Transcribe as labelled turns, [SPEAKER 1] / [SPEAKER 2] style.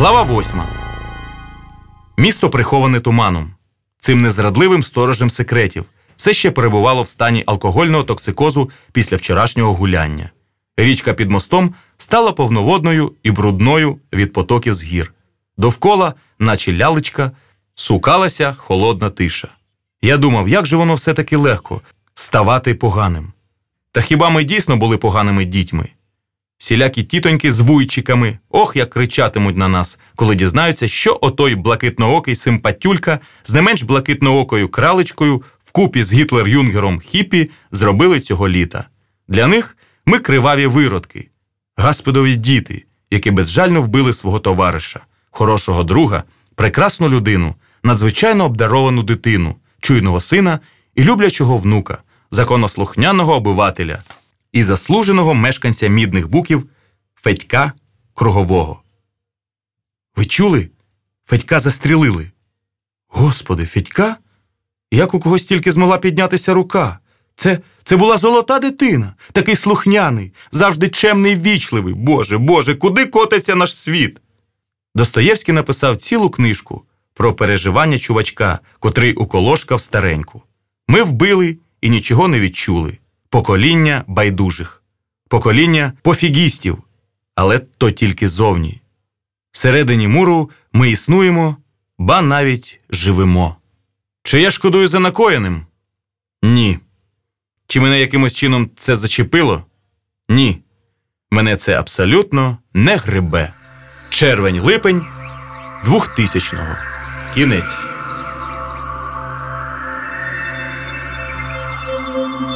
[SPEAKER 1] Глава 8. Місто приховане туманом. Цим незрадливим сторожем секретів все ще перебувало в стані алкогольного токсикозу після вчорашнього гуляння. Річка під мостом стала повноводною і брудною від потоків з гір. Довкола, наче лялечка, сукалася холодна тиша. Я думав, як же воно все таки легко ставати поганим. Та хіба ми дійсно були поганими дітьми? Всілякі тітоньки з вуйчиками, ох, як кричатимуть на нас, коли дізнаються, що отой блакитноокий симпатюлька з не менш блакитноокою кралечкою вкупі з Гітлер-Юнгером Хіпі зробили цього літа. Для них ми криваві виродки, гаспидові діти, які безжально вбили свого товариша, хорошого друга, прекрасну людину, надзвичайно обдаровану дитину, чуйного сина і люблячого внука, законослухняного обивателя і заслуженого мешканця мідних буків Федька Кругового. Ви чули? Федька застрілили. Господи, Федька? Як у когось тільки змогла піднятися рука? Це це була золота дитина, такий слухняний, завжди чемний вічливий. Боже, Боже, куди котиться наш світ? Достоєвський написав цілу книжку про переживання чувачка, котрий уколошкав стареньку. Ми вбили і нічого не відчули. Покоління байдужих, покоління пофігістів, але то тільки зовні. Всередині муру ми існуємо, ба навіть живемо. Чи я шкодую за накоєним? Ні. Чи мене якимось чином це зачепило? Ні. Мене це абсолютно не грибе. Червень-липень 2000-го. Кінець.